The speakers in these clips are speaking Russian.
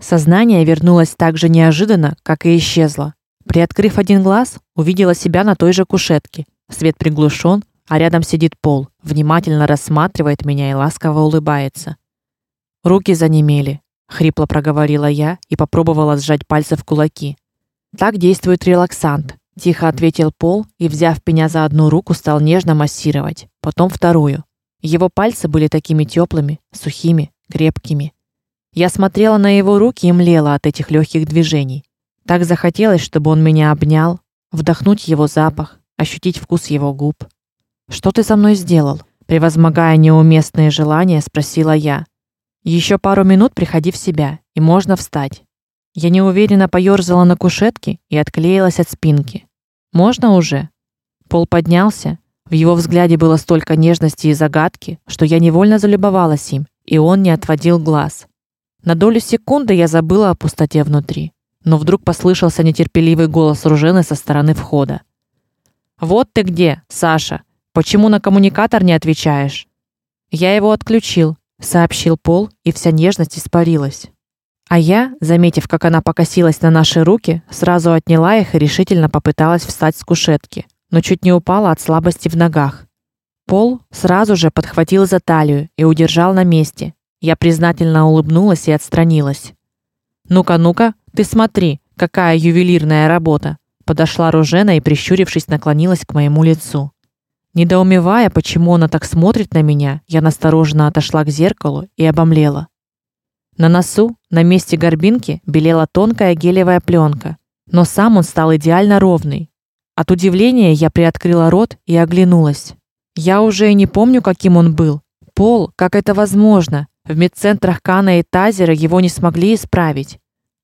Сознание вернулось так же неожиданно, как и исчезло. Приоткрыв один глаз, увидела себя на той же кушетке. Свет приглушен, а рядом сидит Пол, внимательно рассматривает меня и ласково улыбается. Руки занемели, хрипло проговорила я и попробовала сжать пальцы в кулаки. Так действует релаксант, тихо ответил Пол и, взяв меня за одну руку, стал нежно массировать, потом вторую. Его пальцы были такими теплыми, сухими, крепкими. Я смотрела на его руки и млела от этих легких движений. Так захотелось, чтобы он меня обнял, вдохнуть его запах, ощутить вкус его губ. Что ты со мной сделал? превозмогая неуместные желания, спросила я. Еще пару минут приходи в себя, и можно встать. Я неуверенно поёрзала на кушетке и отклеилась от спинки. Можно уже? Пол поднялся. В его взгляде было столько нежности и загадки, что я невольно залюбовалась им, и он не отводил глаз. На долю секунды я забыла о пустоте внутри, но вдруг послышался нетерпеливый голос Ружены со стороны входа. Вот ты где, Саша? Почему на коммуникатор не отвечаешь? Я его отключил, сообщил Пол, и вся нежность испарилась. А я, заметив, как она покосилась на наши руки, сразу отняла их и решительно попыталась встать с кушетки, но чуть не упала от слабости в ногах. Пол сразу же подхватил за талию и удержал на месте, я признательно улыбнулась и отстранилась. Ну-ка, ну-ка, ты смотри, какая ювелирная работа. Подошла Ружена и прищурившись наклонилась к моему лицу. Недоумевая, почему она так смотрит на меня, я настороженно отошла к зеркалу и обомлела. На носу, на месте горбинки, белела тонкая гелевая пленка, но сам он стал идеально ровный. От удивления я приоткрыла рот и оглянулась. Я уже и не помню, каким он был. Пол, как это возможно? В медцентрах Кана и Тазера его не смогли исправить.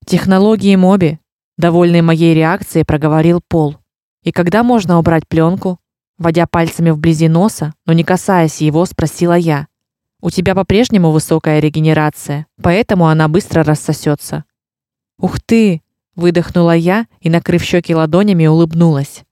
Технологии Моби, довольный моей реакцией, проговорил Пол. И когда можно убрать пленку? Водя пальцами вблизи носа, но не касаясь его, спросила я. У тебя по-прежнему высокая регенерация, поэтому она быстро рассосется. Ух ты, выдохнула я и, накрыв щеки ладонями, улыбнулась.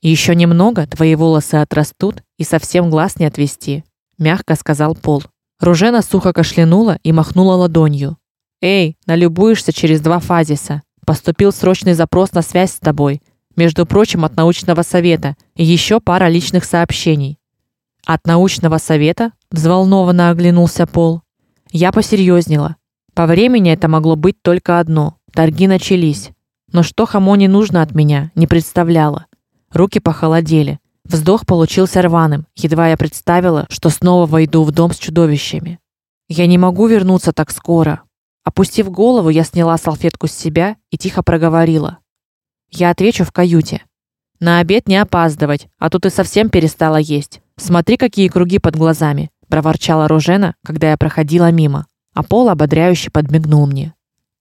Еще немного, твои волосы отрастут, и совсем глаз не отвести, мягко сказал Пол. Ружена сухо кашлянула и махнула ладонью. Эй, налюбуешься через два фазиса. Поступил срочный запрос на связь с тобой. Между прочим, от научного совета и еще пара личных сообщений. От научного совета? взволнованно оглянулся Пол. Я посерьезнела. По времени это могло быть только одно. Торги начались. Но что Хамоне нужно от меня, не представляла. Руки похолодели. Вздох получился рваным, едва я представила, что снова войду в дом с чудовищами. Я не могу вернуться так скоро. Опустив голову, я сняла салфетку с себя и тихо проговорила: "Я отвечу в каюте. На обед не опаздывать, а то ты совсем перестала есть. Смотри, какие круги под глазами", проворчала Рожена, когда я проходила мимо, а Пол ободряюще подмигнул мне.